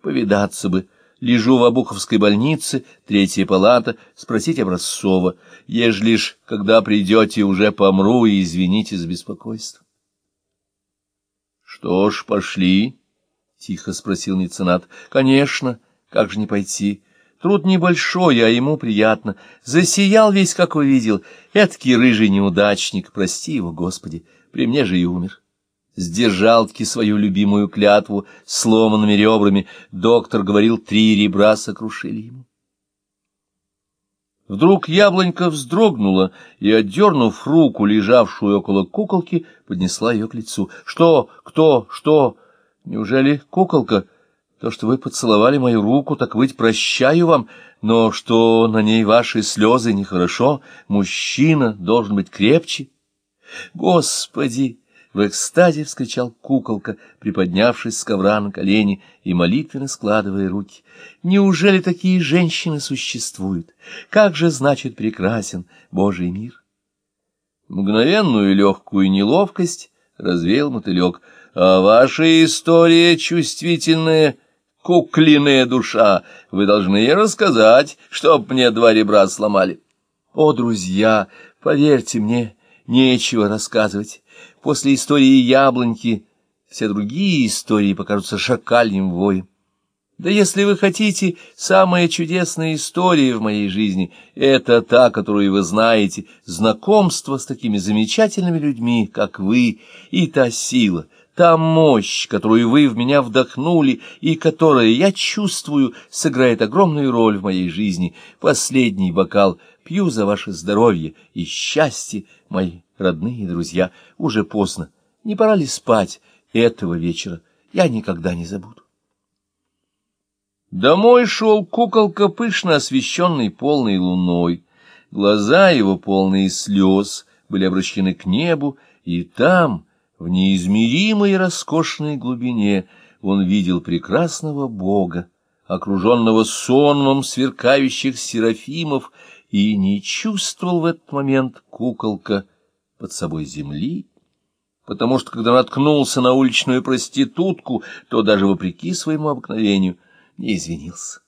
повидаться бы. Лежу в Обуховской больнице, третья палата, спросить Образцова. Ежели лишь, когда придете, уже помру, и извините за беспокойство. — Что ж, пошли, — тихо спросил меценат. — Конечно, как же не пойти? Труд небольшой, а ему приятно. Засиял весь, как увидел. Эдакий рыжий неудачник, прости его, Господи, при мне же и умер сдержал-таки свою любимую клятву сломанными ребрами. Доктор говорил, три ребра сокрушили ему. Вдруг яблонька вздрогнула и, отдернув руку, лежавшую около куколки, поднесла ее к лицу. — Что? Кто? Что? Неужели куколка? То, что вы поцеловали мою руку, так быть прощаю вам, но что на ней ваши слезы нехорошо, мужчина должен быть крепче. Господи! В экстазе вскричал куколка, приподнявшись с ковра на колени и молитвенно складывая руки. Неужели такие женщины существуют? Как же, значит, прекрасен Божий мир? Мгновенную легкую неловкость развеял мотылек. А ваша история чувствительная, куклиная душа. Вы должны ей рассказать, чтоб мне два ребра сломали. О, друзья, поверьте мне, нечего рассказывать. После истории яблоньки все другие истории покажутся шакальем воем. Да если вы хотите, самая чудесная история в моей жизни — это та, которую вы знаете, знакомство с такими замечательными людьми, как вы, и та сила, та мощь, которую вы в меня вдохнули и которая, я чувствую, сыграет огромную роль в моей жизни. Последний бокал пью за ваше здоровье и счастье, мои родные друзья, уже поздно. Не пора ли спать этого вечера? Я никогда не забуду. Домой шел куколка, пышно освещенный полной луной. Глаза его, полные слез, были обращены к небу, и там, в неизмеримой роскошной глубине, он видел прекрасного Бога, окруженного сонмом сверкающих серафимов, и не чувствовал в этот момент куколка под собой земли, потому что, когда наткнулся на уличную проститутку, то даже вопреки своему обыкновению не извинился.